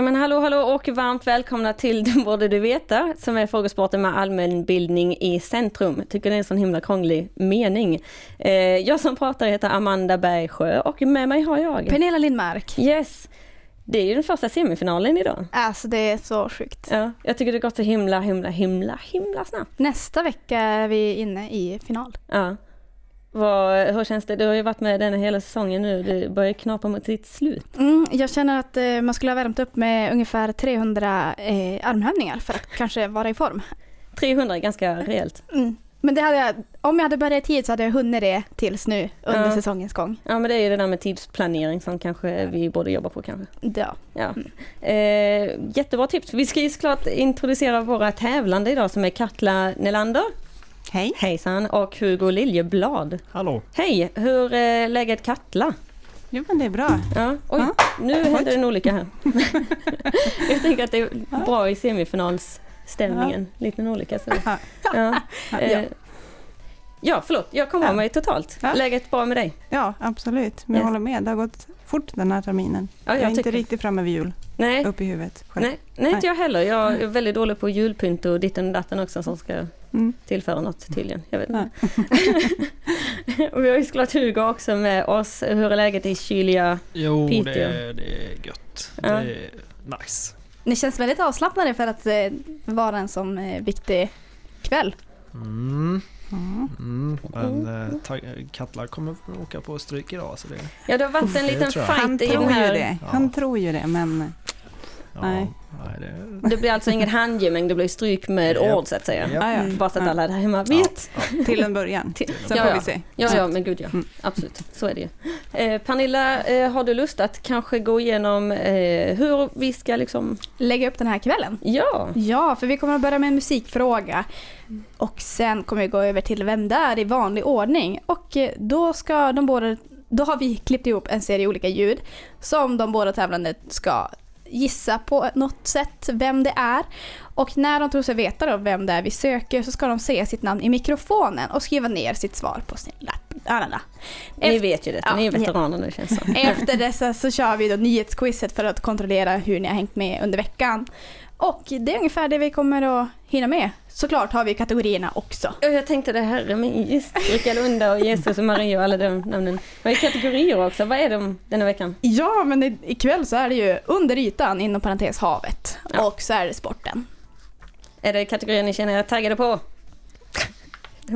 Ja men hallå hallå och varmt välkomna till Det borde du veta som är frågesporten med allmänbildning i centrum. Tycker det är en sån himla krånglig mening. Eh, jag som pratar heter Amanda Bergsjö och med mig har jag... Pernilla Lindmark. Yes! Det är ju den första semifinalen idag. Alltså det är så sjukt. Ja, jag tycker det gått så himla himla himla himla snabbt. Nästa vecka är vi inne i final. Ja. Vad, hur känns det? Du har ju varit med den hela säsongen nu. Det börjar knapa mot sitt slut. Mm, jag känner att eh, man skulle ha värmt upp med ungefär 300 eh, armhävningar för att kanske vara i form. 300 är ganska rejält. Mm. Men det hade jag, om jag hade börjat tid så hade jag hunnit det tills nu under Ja. säsongens gång. Ja men det är ju det där med tidsplanering som kanske vi borde jobba på kanske. Ja. Ja. Eh, jättebra tips. Vi ska ju såklart introducera våra tävlande idag som är Katla Nelander. Hej. Hejsan och Hugo Liljeblad. Hallå. Hej, hur är läget Katla? Jo men det är bra. Ja, oj, Ja. nu hände det en olycka här. Jag tänker att det är bra i semifinalsstämningen. Liten olycka. Så. Ja. Ja. Ja, förlåt, jag kom Ja. av mig totalt. Ja. Läget bra med dig? Ja, absolut. Men jag Yes. håller med. Det har gått fort den här terminen. Ja, jag jag är inte riktigt framme vid jul. Nej, Upp i huvudet. själv. nej, nej inte jag heller. Jag är väldigt dålig på julpynt och ditten och datten också som ska Mm. tillföra något tydligen. Jag vet inte. och vi har ju såklart Hugo också med oss. Hur är läget i kyliga... Jo, Piteå. det är, det är gött. Ja. Det är nice. Ni känns väldigt avslappnade för att eh, vara en sån eh, viktig kväll. Mm. Ja. Mm. Men eh, Katla kommer åka på stryk idag. Så det, Ja, det har varit en liten fight i den här... det. Han tror ju det, men Nej. det, blir alltså ingen handgemäng, det blir stryk med Japp. ord så att säga. Japp. ja, ja. Bara så att Ja. alla där hemma vet. till en början. Till- Sen ja, får ja. vi se. Ja, ja, men gud ja. Mm. Absolut, så är det ju. Eh, Pernilla, eh, har du lust att kanske gå igenom eh, hur vi ska liksom... Lägga upp den här kvällen. Ja, Ja, för vi kommer att börja med en musikfråga. Och sen kommer vi gå över till Vem där? i vanlig ordning. Och eh, då ska de båda... Då har vi klippt ihop en serie olika ljud som de båda tävlande ska gissa på något sätt vem det är. Och när de tror sig veta då vem det är vi söker så ska de säga sitt namn i mikrofonen och skriva ner sitt svar på sin lapp. La, la. ni vet ju detta, Ja, ni är veteraner nu känns det. Efter dessa så kör vi då nyhetsquizet för att kontrollera hur ni har hängt med under veckan. Och det är ungefär det vi kommer att hinna med. Såklart har vi kategorierna också. Ja, Jag tänkte det här med just Rickard Lunda och Jesus och Maria och alla de namnen. Vad är kategorier också? Vad är de denna veckan? Ja, men i- ikväll så är det ju under ytan inom parentes havet. Ja. Och så är det sporten. Är det kategorier ni känner er taggade på?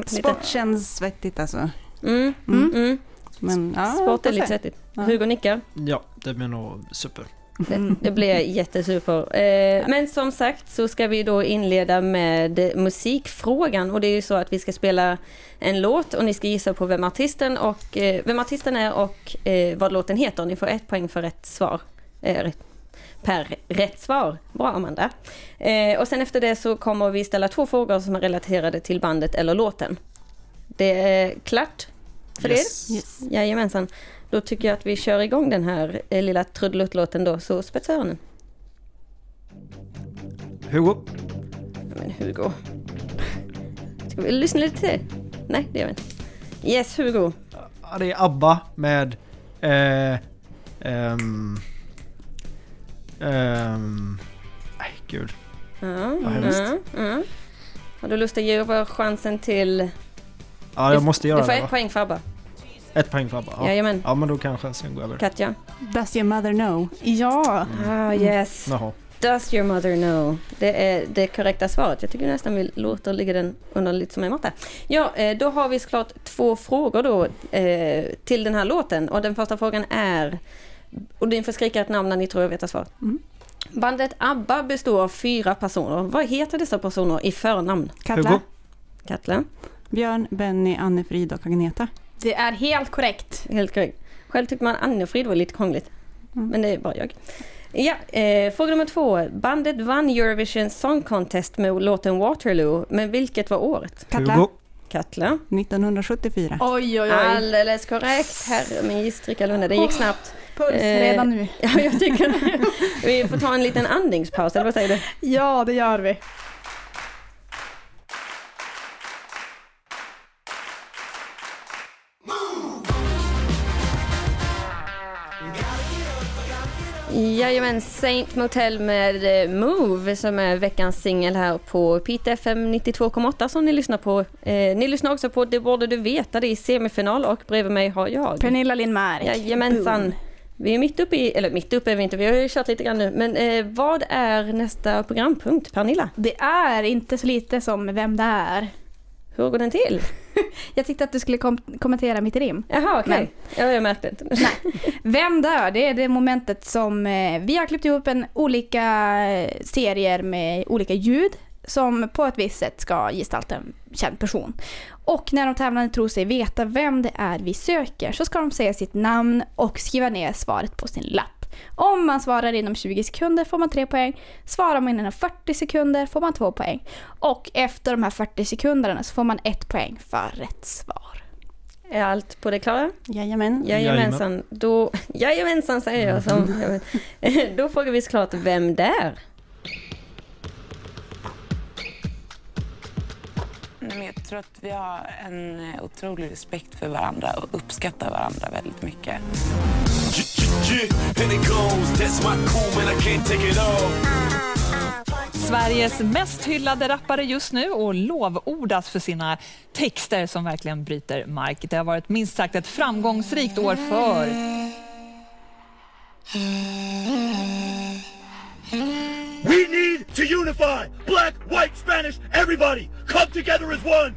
Sport känns svettigt alltså. Mm, Mm. mm. Men, ja, Sport är lite svettigt. Ja. Hugo nickar. ja, det blir nog super. Det, det blir jättesuper. Eh, men som sagt så ska vi då inleda med musikfrågan och det är ju så att vi ska spela en låt och ni ska gissa på vem artisten, och, eh, vem artisten är och eh, vad låten heter. Ni får ett poäng för rätt svar. Eh, per rätt svar. Bra Amanda. Eh, och sen efter det så kommer vi ställa två frågor som är relaterade till bandet eller låten. Det är klart för Yes. Yes. er? Jajamensan. Då tycker jag att vi kör igång den här eh, lilla trudeluttlåten då, så spetsa öronen. Hugo. Men Hugo. Ska vi lyssna lite till? Nej, det gör vi inte. Yes, Hugo. Ja, det är ABBA med... Eh, ehm, ehm, nej, gud. Ja, Vad hemskt. ja, ja. Har du lust att ge över chansen till... Ja, jag måste Du göra får det ett va? poäng för ABBA. Ett poäng för ABBA. Ja. Jajamän. ja, men då kan chansen gå över. Katja? Does your mother know? Ja, Ah, yes. Jaha. Does your mother know? Det är det korrekta svaret. Jag tycker nästan vi låter ligga den under lite som en matta. Ja, eh, då har vi såklart två frågor då eh, till den här låten. Och den första frågan är, och ni får skrika ett namn när ni tror jag vet svaret. Mm. Bandet ABBA består av fyra personer. Vad heter dessa personer i förnamn? Katla? Hugo. Katla? Björn, Benny, Anne-Frid och Agneta. Det är helt korrekt. Helt korrekt. Själv tyckte man Annefrid var lite krångligt. Mm. Men det är bara jag. Ja, eh, fråga nummer två. Bandet vann Eurovision Song Contest med låten Waterloo, men vilket var året? Katla? Katla. 1974. Oj, oj, oj. Alldeles korrekt, herre min gissdricka Lunde. Det gick snabbt. Puls Eh, redan nu. Ja, jag tycker. Vi får ta en liten andningspaus, eller vad säger du? Ja, det gör vi. Jajamän, Saint Motel med eh, Move som är veckans singel här på Pite FM 92,8 som ni lyssnar på. Eh, ni lyssnar också på Det borde du veta, det är semifinal och bredvid mig har jag. Pernilla Lindmark. Jajamensan. Boom. Vi är mitt uppe i, eller mitt uppe är vi inte, vi har ju kört lite grann nu. Men eh, vad är nästa programpunkt, Pernilla? Det är inte så lite som Vem det är. Hur går den till? Jag tyckte att du skulle kom kommentera mitt rim. Jaha, okej. Men- Ja, jag märkte inte. Vem dör? Det är det momentet som eh, vi har klippt ihop en olika eh, serier med olika ljud som på ett visst sätt ska gestalta en känd person. Och när de tävlande tror sig veta vem det är vi söker så ska de säga sitt namn och skriva ner svaret på sin lapp. Om man svarar inom 20 sekunder får man 3 poäng. Svarar man inom 40 sekunder får man 2 poäng. Och efter de här 40 sekunderna så får man 1 poäng för rätt svar. Är allt på det klara? Jajamän. Jajamensan. Då, jajamensan säger jag som... vet. Då frågar vi såklart vem det är. Jag tror att vi har en eh, otrolig respekt för varandra och uppskattar varandra väldigt mycket. Sveriges mest hyllade rappare just nu och lovordas för sina texter som verkligen bryter mark. Det har varit minst sagt ett framgångsrikt år för We need to unify! Black, white, Spanish, everybody! Come together as one!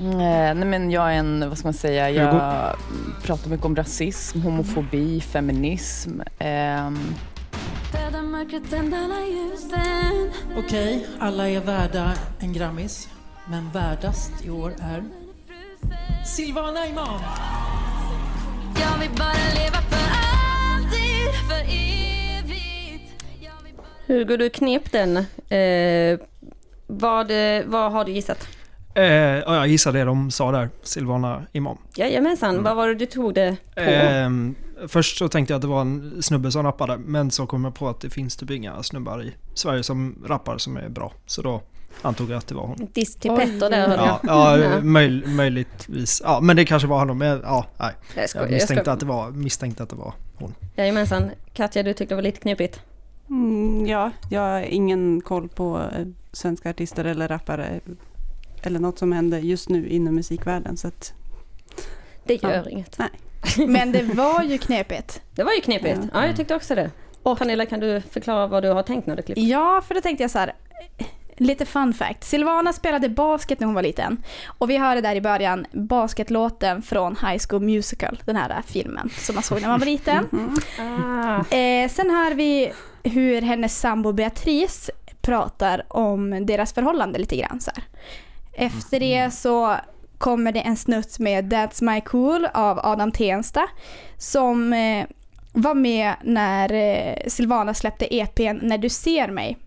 Eh, nej men jag är en, vad ska man säga, jag Hugo. pratar mycket om rasism, homofobi, feminism. ehm, Okej, alla är värda en Grammis. Men värdast i år är Silvana Imam. Jag vill bara leva för alltid, för evigt Hugo, du knep den. Eh, vad, vad har du gissat? Eh, ja, jag gissar det de sa där, Silvana Imam. Jajamensan, vad var det du tog det på? Ehm, först så tänkte jag att det var en snubbe som rappade, men så kom jag på att det finns typ inga snubbar i Sverige som rappar som är bra. Så då antog jag att det var hon. Diss till Petter där hörde Ja, jag. ja möj, möjligtvis. Ja, men det kanske var honom. Men, ja, nej. Jag skojar, Jag jag misstänkte, skojar. att det var, misstänkte att det var hon. Jajamensan. Katja, du tyckte det var lite knepigt. Mm, ja, jag har ingen koll på eh, svenska artister eller rappare eller något som händer just nu inom musikvärlden. Så att, Det gör Ja. inget. nej. Men det var ju knepigt. Det var ju knepigt. Ja. Ja, jag tyckte också det. Och- Pernilla, kan du förklara vad du har tänkt när du klippte? Ja, för då tänkte jag så här. Lite fun fact. Silvana spelade basket när hon var liten. Och vi hörde där i början basketlåten från High School Musical. Den här filmen som man såg när man var liten. Ah. Eh, sen hör vi hur hennes sambo Beatrice pratar om deras förhållande lite grann. Så här. Efter det så kommer det en snutt med That's My Cool av Adam Tensta som eh, var med när eh, Silvana släppte EPn När du ser mig.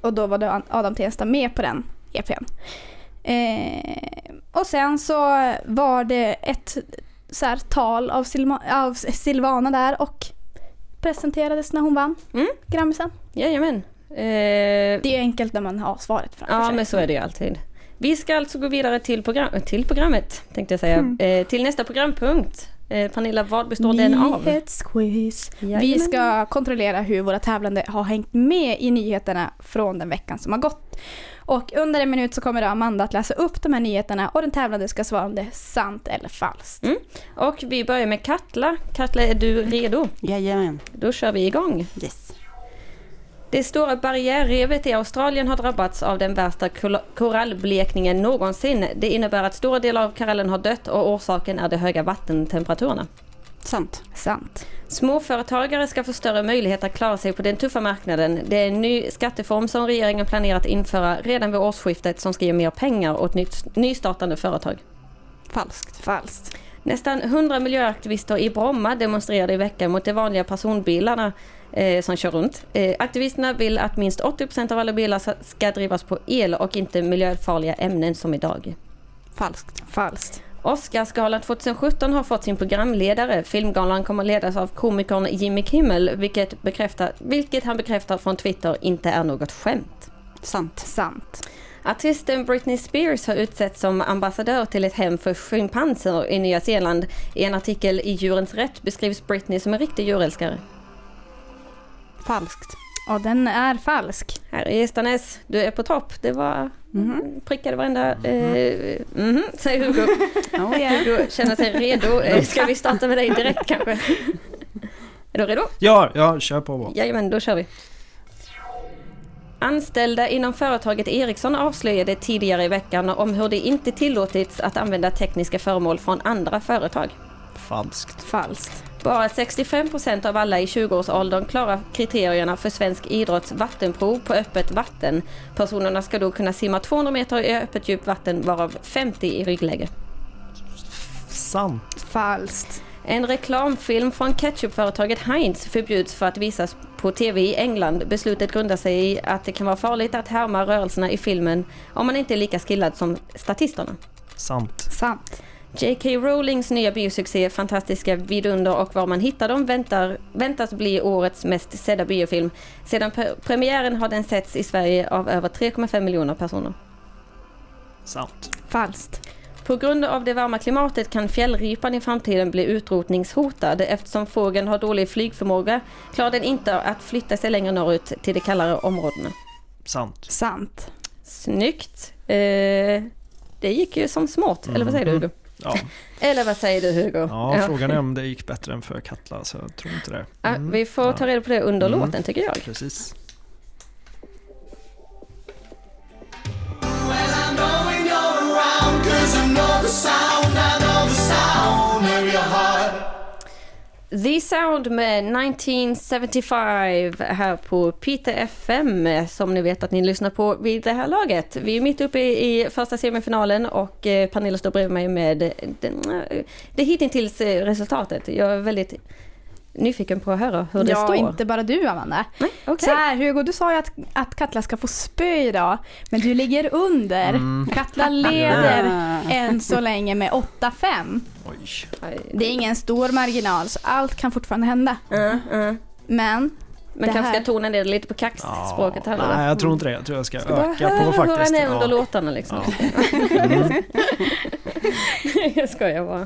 Och då var Adam Tensta med på den EPn. Eh, och sen så var det ett så här, tal av, Silma, av Silvana där och presenterades när hon vann Mm. Grammisen. Jajamän. Eh, Det är enkelt när man har svaret framför ja, sig. men så är det ju alltid. Vi ska alltså gå vidare till, program, till programmet, tänkte jag säga. Eh, till nästa programpunkt. Eh, Pernilla, vad består den av? Nyhetsquiz. Vi ska kontrollera hur våra tävlande har hängt med i nyheterna från den veckan som har gått. Och under en minut så kommer då Amanda att läsa upp de här nyheterna och den tävlande ska svara om det är sant eller falskt. Mm. Och vi börjar med Katla. Katla, är du redo? Jajamän. Då kör vi igång. Yes. Det stora barriärrevet i Australien har drabbats av den värsta korallblekningen någonsin. Det innebär att stora delar av korallen har dött och orsaken är de höga vattentemperaturerna. Sant. Sant. Småföretagare ska få större möjlighet att klara sig på den tuffa marknaden. Det är en ny skatteform som regeringen planerar att införa redan vid årsskiftet som ska ge mer pengar åt nytt, nystartande företag. Falskt. Falskt. Nästan 100 miljöaktivister i Bromma demonstrerade i veckan mot de vanliga personbilarna eh, som kör runt. Eh, aktivisterna vill att minst 80% av alla bilar ska drivas på el och inte miljöfarliga ämnen som idag. Falskt. Falskt. Oscarsgalan 2017 har fått sin programledare. Filmgalan kommer att ledas av komikern Jimmy Kimmel, vilket, bekräftar, vilket han bekräftar från Twitter inte är något skämt. Sant. Sant. Artisten Britney Spears har utsetts som ambassadör till ett hem för schimpanser i Nya Zeeland. I en artikel i Djurens Rätt beskrivs Britney som en riktig djurälskare. Falskt. Och den är falsk. Här är Gästanes, du är på topp. Det var Mhm. prickade varenda... Eh, mhm, säger Hugo. Oh, yeah. Hugo känner sig redo. Eh, Ska vi starta med dig direkt kanske? Är du redo? Ja, ja, kör på bara. Jajamän, då kör vi. Anställda inom företaget Ericsson avslöjade tidigare i veckan om hur det inte tillåtits att använda tekniska föremål från andra företag. Falskt. Falskt. Bara 65% av alla i 20-årsåldern klarar kriterierna för svensk idrotts vattenprov på öppet vatten. Personerna ska då kunna simma 200 meter i öppet djupt vatten varav 50 i ryggläge. Sant. Falskt. En reklamfilm från ketchupföretaget Heinz förbjuds för att visas på TV i England. Beslutet grundar sig i att det kan vara farligt att härma rörelserna i filmen om man inte är lika skillad som statisterna. Sant. Sant. J.K. Rowlings nya biosuccé Fantastiska vidunder och var man hittar dem väntar, väntas bli årets mest sedda biofilm. Sedan pre- premiären har den setts i Sverige av över 3,5 miljoner personer. Sant. Falskt. På grund av det varma klimatet kan fjällripan i framtiden bli utrotningshotad. Eftersom fågeln har dålig flygförmåga klarar den inte att flytta sig längre norrut till de kallare områdena. Sant. Sant. Snyggt! Eh, det gick ju som smart, eller vad säger du? Ja. Eller vad säger du Hugo? ja, frågan är om det gick bättre än för Katla, så jag tror inte det. Ja, Mm. vi får ta Ja. reda på det under Mm. låten tycker jag. Precis. The Sound med 1975 här på Peter FM som ni vet att ni lyssnar på vid det här laget. Vi är mitt uppe i första semifinalen och eh, Pernilla står bredvid mig med den, eh, det hittills eh, resultatet. Jag är väldigt nyfiken på att höra hur det ja, står. inte bara du Amanda. Nej, okej. Så här Hugo, du sa ju att, att Katla ska få spö idag. Men du ligger under. Mm. Katla leder Ja. än så länge med 8-5. Oj. Det är ingen stor marginal så allt kan fortfarande hända. Mm, mm. Men Men Det kanske här- ska tona ner det lite på kaxspråket här Nej, jag tror inte det. Jag tror jag ska Bara öka på hur faktiskt. är under Ja. låtarna liksom. Ja. Mm. jag skojar bara.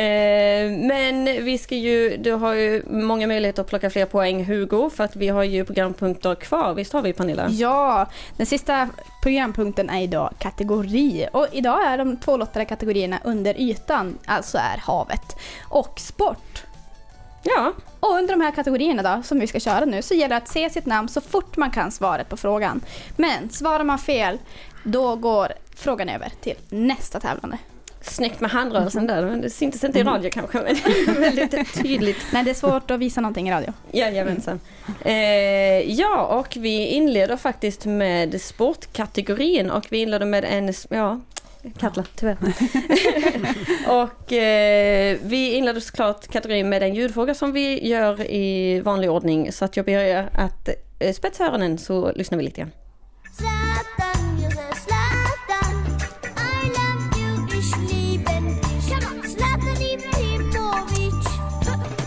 Eh, men vi ska ju, du har ju många möjligheter att plocka fler poäng Hugo, för att vi har ju programpunkter kvar. Visst har vi Pernilla? ja, den sista programpunkten är idag kategori. Och idag är de två lottade kategorierna under ytan, alltså är havet och sport. Ja, Och under de här kategorierna då, som vi ska köra nu, så gäller det att se sitt namn så fort man kan svaret på frågan. Men svarar man fel, då går frågan över till nästa tävlande. snyggt med handrörelsen där, men det syntes inte i radio kanske, men väldigt tydligt. Nej, det är svårt att visa någonting i radio. Jajamensan. Eh, ja, och vi inleder faktiskt med sportkategorin och vi inleder med en, ja, Katla tyvärr. och eh, vi inleder såklart kategorin med en ljudfråga som vi gör i vanlig ordning så att jag ber er att eh, spetsa öronen så lyssnar vi lite grann.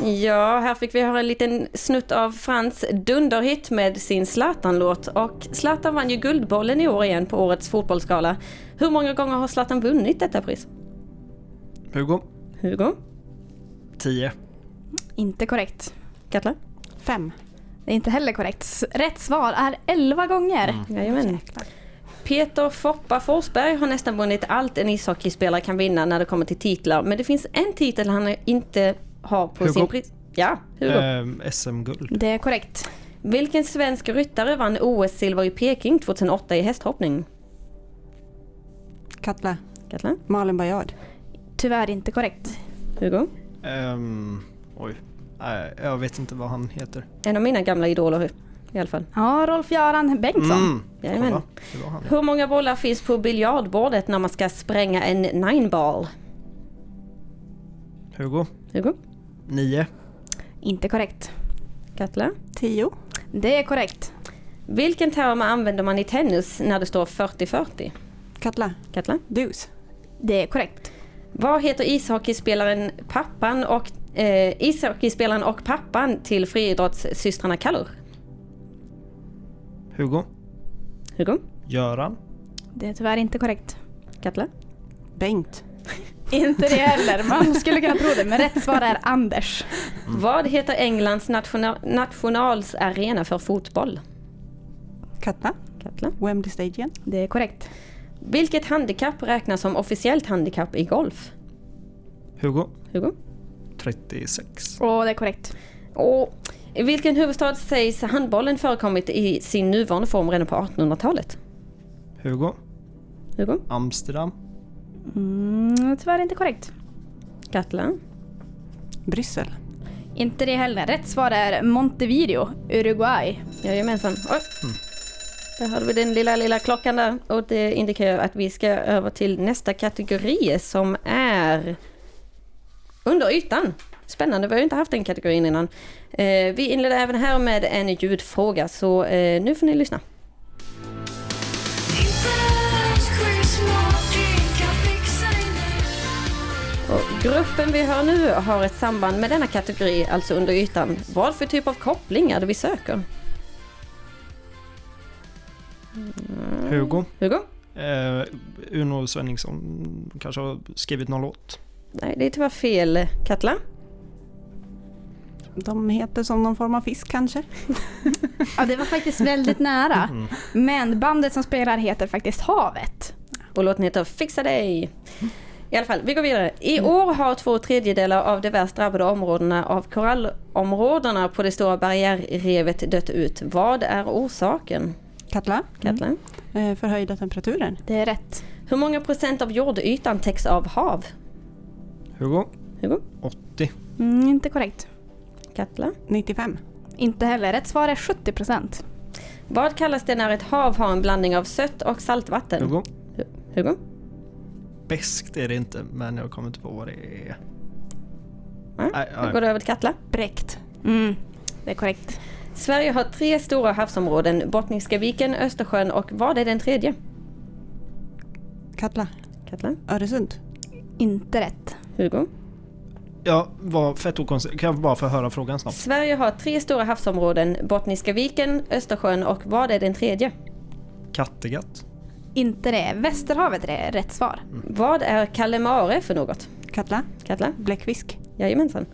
Ja, här fick vi höra en liten snutt av Frans dunderhit med sin Zlatan-låt. Och Zlatan vann ju Guldbollen i år igen på årets fotbollsgala. Hur många gånger har Zlatan vunnit detta pris? Hugo, Hugo? 10. Inte korrekt. Katla? Fem. Det är inte heller korrekt. Rätt svar är 11 gånger. Jajamän. Peter Foppa Forsberg har nästan vunnit allt en ishockeyspelare kan vinna när det kommer till titlar. Men det finns en titel han inte har på Hugo. sin pris... Ja, Hugo. Ehm, SM-guld. Det är korrekt. Vilken svensk ryttare vann OS-silver i Peking 2008 i hästhoppning? Katla. Katla? Malin Bajard. Tyvärr inte korrekt. Hugo? Ehm, oj. Nej, jag vet inte vad han heter. En av mina gamla idoler i alla fall. Ja, Rolf-Göran Bengtsson. Mm, Jajamän. kolla. Det var han. Hur många bollar finns på biljardbordet när man ska spränga en nine ball? Hugo, Hugo? 9. Inte korrekt. Katla? 10. Det är korrekt. Vilken term använder man i tennis när det står 40-40? Katla. Katla? Deuce. Det är korrekt. Vad heter ishockeyspelaren pappan och eh, ishockeyspelaren och pappan till friidrottssystrarna Kallur? Hugo. Hugo? Göran. Det är tyvärr inte korrekt. Katla? Bengt. Inte det heller. Man skulle kunna tro det, men rätt svar är Anders. Vad heter Englands national nationalsarena för fotboll? Katla. Katla? Wembley Stadium. Det är korrekt. Vilket handikapp räknas som officiellt handikapp i golf? Hugo. Hugo? 36. Och det är korrekt. Och i vilken huvudstad sägs handbollen förekommit i sin nuvarande form redan på 1800-talet? Hugo. Hugo? Amsterdam. Mm, tyvärr inte korrekt. Katla? Bryssel. Inte det heller. Rätt svar är Montevideo, Uruguay. Jajamensan. Oj. Där hörde vi den lilla, lilla klockan där och det indikerar att vi ska över till nästa kategori som är under ytan. Spännande, vi har ju inte haft den kategorin innan. Eh, vi inleder även här med en ljudfråga så eh, nu får ni lyssna. Och gruppen vi hör nu har ett samband med denna kategori, alltså under ytan. Vad för typ av koppling är det vi söker? Hugo. Hugo? Eh, Uno Svenningsson kanske har skrivit någon låt. Nej, det är tyvärr fel. Katla? De heter som någon form av fisk kanske. Ja, det var faktiskt väldigt nära. Mm. Men bandet som spelar heter faktiskt Havet. Och låten heter Fixa dig. I alla fall, vi går vidare. I år har två tredjedelar av de värst drabbade områdena av korallområdena på det stora barriärrevet dött ut. Vad är orsaken? Katla. Katla? Eh, förhöjda temperaturer. Det är rätt. Hur många procent av jordytan täcks av hav? Hugo. Hugo? 80. Mm, inte korrekt. Katla? 95. Inte heller. Rätt svar är 70 procent. Vad kallas det när ett hav har en blandning av sött och saltvatten? Hugo. Hu- Hugo? Bäst är det inte, men jag kommer inte på vad det är. Då nej. går det över till Katla. Bräckt. Mm, det är korrekt. Sverige har tre stora havsområden. Bottniska viken, Östersjön och vad är den tredje? Katla. Katla? Öresund. Inte rätt. Hugo? Jag var fett okonstigt. Kan jag bara få höra frågan snabbt? Sverige har tre stora havsområden. Bottniska viken, Östersjön och vad är den tredje? Kattegatt. Inte det. Västerhavet är rätt svar. Vad är Calamare för något? Katla. Katla? Bläckfisk. Jajamensan.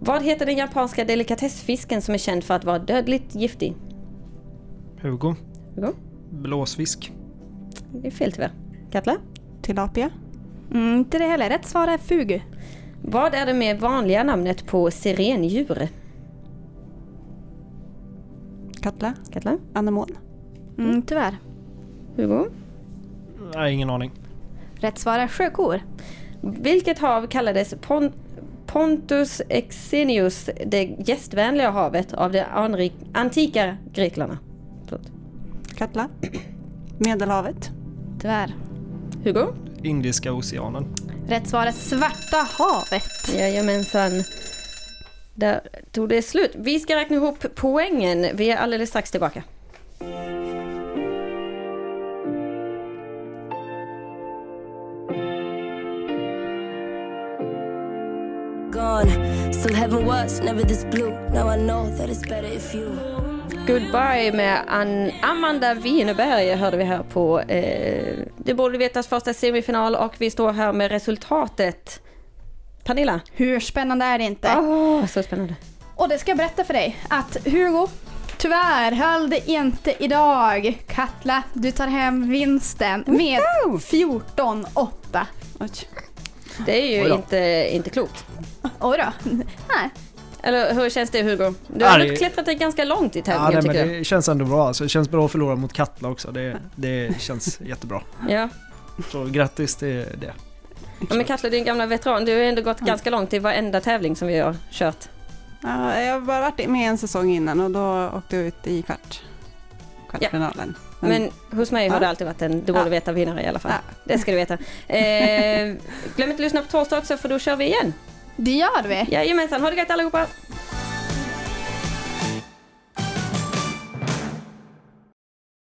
Vad heter den japanska delikatessfisken som är känd för att vara dödligt giftig? Hugo. Hugo? Blåsfisk. Det är fel tyvärr. Katla? Tilapia. Mm, inte det heller. Rätt svar är Fugu. Vad är det mer vanliga namnet på sirendjur? Katla. Katla? Anemon. Mm, tyvärr. Hugo? Nej, ingen aning. Rätt svar är sjökor. Vilket hav kallades Pon- Pontus Exenius, det gästvänliga havet av de antika greklarna? Katla. Medelhavet. Tyvärr. Hugo? Indiska oceanen. Rätt svar är Svarta havet. Jajamensan. Där tog det slut. Vi ska räkna ihop poängen. Vi är alldeles strax tillbaka. Gone. Still heaven was never this blue. Now I know that it's better if you. Goodbye med An- Amanda Wineberg hörde vi här på eh, Det borde vetas första semifinal och vi står här med resultatet. Pernilla? Hur spännande är det inte? Åh, så spännande. Och det ska jag berätta för dig att Hugo, tyvärr höll det inte idag. Katla, du tar hem vinsten med 14-8. Det är ju inte, inte klokt. Oj då. Nej. Eller hur känns det Hugo? Du Ja, har ändå klättrat dig ganska långt i Ja, tävlingen nej, men tycker jag. det känns ändå bra. Alltså, det känns bra att förlora mot Katla också. Det, det känns jättebra. Ja. Så grattis till det. ja men Katla, din gamla veteran. Du har ändå gått ganska långt i varenda tävling som vi har kört. Ja, jag har bara varit med en säsong innan och då åkte jag ut i kvart, kvartsfinalen. Men hos mig har Ja. det alltid varit en du borde Ja. veta vinnare i alla fall. Ja. Det ska du veta. Eh, glöm inte att lyssna på torsdag också för då kör vi igen. Det gör vi. Jajamensan, ha det gött allihopa!